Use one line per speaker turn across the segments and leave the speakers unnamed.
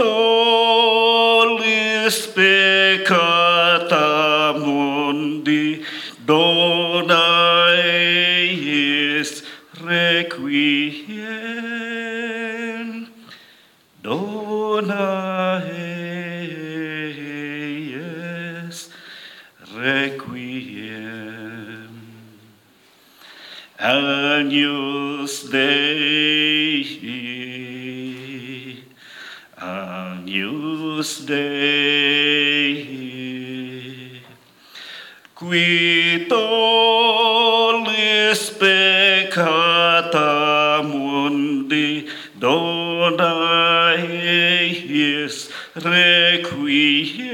tolis peccata mundi Dona is requiem. Dona is requiem. Agnus dei Agnus Dei. Qui tollis peccata mundi dona eis requiem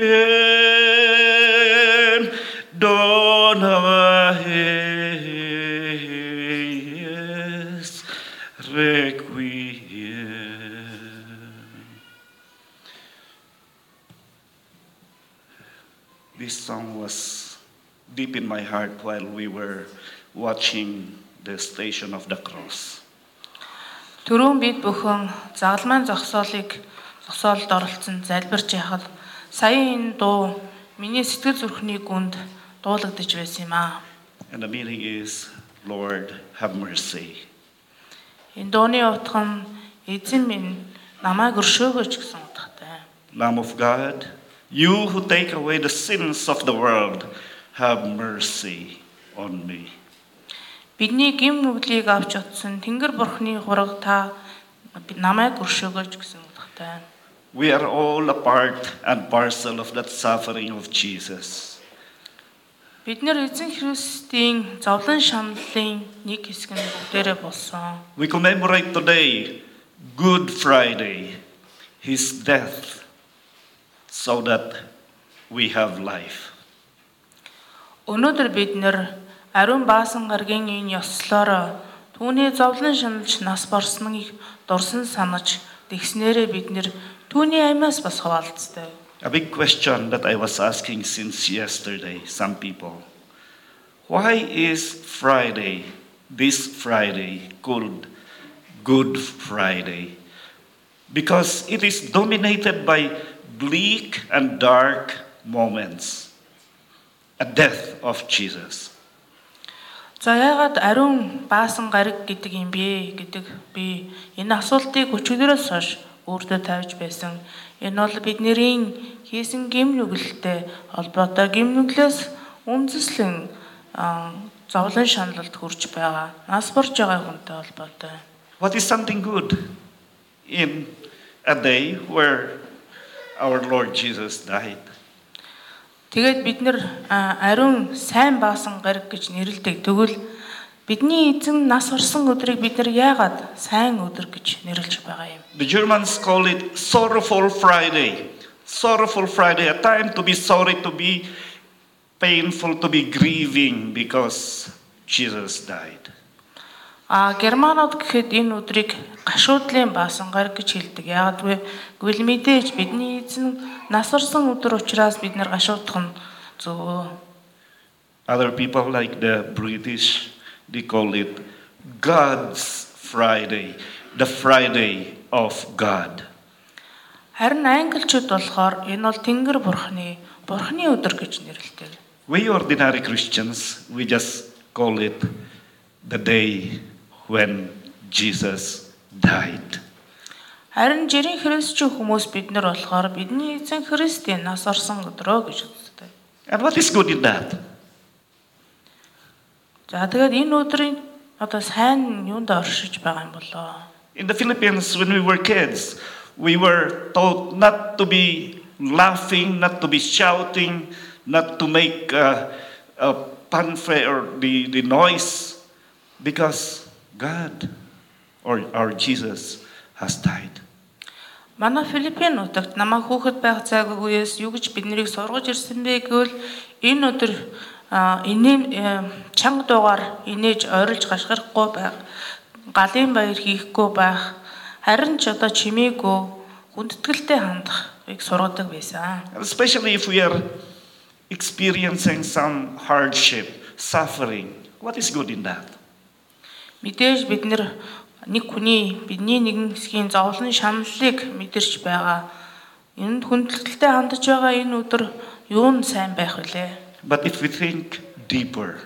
dona eis song was deep in my heart while we were watching the Station of the Cross.
Төрөө бид бүхэн загалмайн зогсоолыг зогсоолд оролцсон залбирч яхад сая энэ дуу миний сэтгэл зүрхний гүнд дуулагдж байсан юм аа.
And the meaning is, Lord, have mercy.
Энэ дууны утга нь эзэн минь намайг өршөөгөөч гэсэн утгатай.
Lamb of God, you who take away the sins of the world, have mercy on me.
Бидний гим нүглийг авч утсан Тэнгэр бурхны хураг та намайг өршөөгөөч гэсэн утгатай.
We are all a part and parcel of that suffering of Jesus.
Бид нэр эзэн Христийн зовлон шаналлын нэг хэсэг нь бүгдээрээ болсон.
We commemorate today Good Friday, his death, so that we have life.
Өнөөдөр бид нэр ариун баасан гаргийн энэ ёслоор түүний зовлон шаналж нас борсныг дурсан санаж тэгснээрээ бид нэр түүний амиас бас хаваалцтай.
A big question that I was asking since yesterday, some people. Why is Friday, this Friday, called Good Friday? Because it is dominated by bleak and dark moments. A death of Jesus.
За яагаад ариун баасан гариг гэдэг юм бэ гэдэг би энэ асуултыг өчигдөрөөс хойш өөртөө тавьж байсан. Энэ бол бидний хийсэн гим нүгэлтэй холбоотой гим нүглээс үндэслэн зовлон шаналлд хүрч байгаа. Нас борж байгаа хүнтэй холбоотой.
What is something good in a day where our Lord Jesus died?
Тэгээд бид нэр ариун сайн баасан гариг гэж нэрлэдэг. Тэгвэл бидний эзэн нас орсон өдрийг бид нар яагаад сайн өдөр гэж нэрлэж байгаа юм?
The Germans call it Sorrowful Friday. Sorrowful Friday, a time to be sorry, to be painful, to be grieving because Jesus died.
А германууд гэхэд энэ өдрийг гашуудлын баасан гараг гэж хэлдэг. Вэ? Гэвэл мэдээж бидний эзэн нас орсон өдөр учраас бид нар гашуудах нь зөв.
Other people, like the British, they call it God's Friday, the Friday of God.
Харин англичууд болохоор энэ бол Тэнгэр бурхны бурхны өдөр гэж нэрлэдэг.
We ordinary Christians, we just call it the day when Jesus died.
Харин жирийн христчүү хүмүүс бид нар болохоор бидний эзэн Христийн нас орсон өдрөө гэж үздэг.
And what is good in that?
За тэгээд энэ өдрийн одоо сайн юунд оршиж байгаа юм болоо.
In the Philippines, when we were kids, we were taught not to be laughing, not to be shouting, not to make uh, a fanfare or the, the noise, because God or our Jesus has died.
Манай Филиппин нутагт намайг хүүхэд байх цаг үеэс юу гэж биднийг сургаж ирсэн бэ гэвэл энэ өдөр а, инээн э, чанга дуугаар инээж ойрлж гашгирахгүй байх, галын баяр хийхгүй байх, харин ч одоо чимээгүй хүндэтгэлтэй хандахыг сургадаг байсан.
Especially if we are experiencing some hardship, suffering. What is good in that?
Мэдээж бид нэг хүний бидний нэгэн хэсгийн зовлон шаналлыг мэдэрч байгаа. Энд хүндэтгэлтэй хандаж байгаа энэ өдөр юу нь сайн байх вүлээ?
But if we think deeper,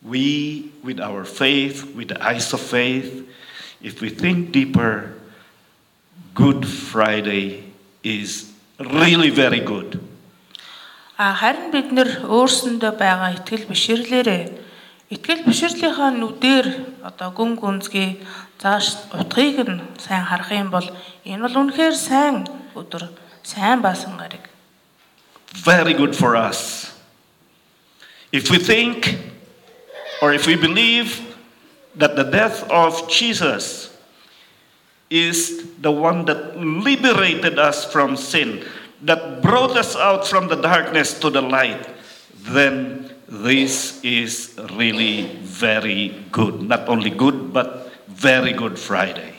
we, with our faith, with the eyes of faith, if we think deeper, Good Friday is really very good.
А харин бид нэр өөрсөндөө байгаа итгэл бишрлээрээ итгэл бишрлийнхаа нүдээр одоо гүн гүнзгий зааш утгыг нь сайн харах юм бол энэ бол үнэхээр сайн өдөр, сайн баасан гараг.
Very good for us. If we think or if we believe that the death of Jesus is the one that liberated us from sin, that brought us out from the darkness to the light, then this is really very good. Not only good, but very good Friday.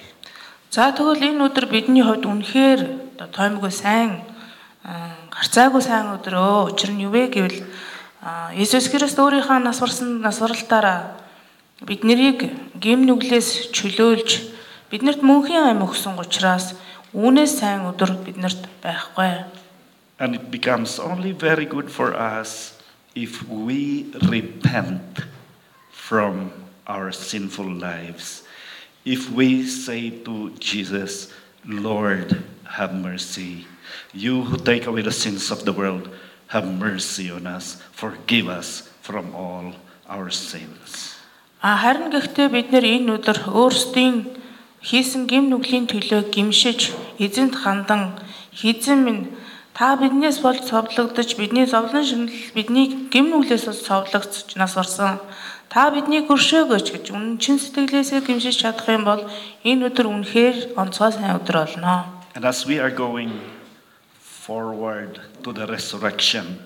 За тэгвэл энэ өдөр бидний хувьд үнэхээр одоо тоймгүй сайн гарцаагүй сайн өдөр өө. Учир нь юу вэ гэвэл Иесус Христ өөрийнхөө нас барсан насваралтаараа бид нарыг гим нүглээс чөлөөлж Биднэрт мөнхийн ам өгсөн учраас үүнээс сайн өдөр биднэрт байхгүй.
And it becomes only very good for us if we repent from our sinful lives. If we say to Jesus, Lord, have mercy. You who take away the sins of the world, have mercy on us. Forgive us from all our sins.
А харин гэхдээ бид нэр энэ өдөр өөрсдийн хийсэн гим нүглийн төлөө гимшиж эзэнт хандан хизэн минь та биднээс болж цовдлогдож бидний зовлон шинэл бидний гим нүглээс болж цовдлогдож нас орсон та биднийг өршөөгөөч гэж үнэн чин сэтгэлээсээ гимшиж чадах юм бол энэ өдөр үнэхээр онцгой сайн өдөр болно.
And as we are going forward to the resurrection,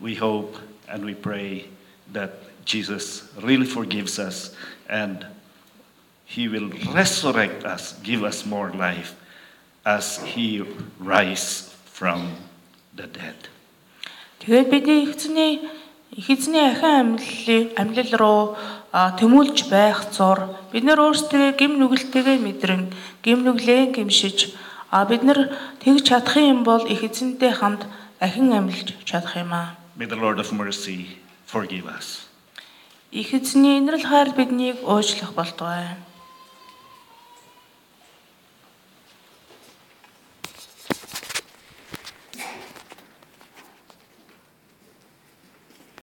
we hope and we pray that Jesus really forgives us and He will resurrect us, give us more life as He rise from the dead.
Тэгээд бидний эзний эзний ахин амьлал амьлал руу тэмүүлж байх зур бид нар өөрсдөө гим нүгэлтэйгээ мэдрэн гим нүглээ гимшиж а бид нар тэгж чадах юм бол их эзэнтэй хамт ахин амьлж чадах юм аа.
May the Lord of mercy forgive us.
Их эзний инрэл хайр биднийг уучлах болтугай.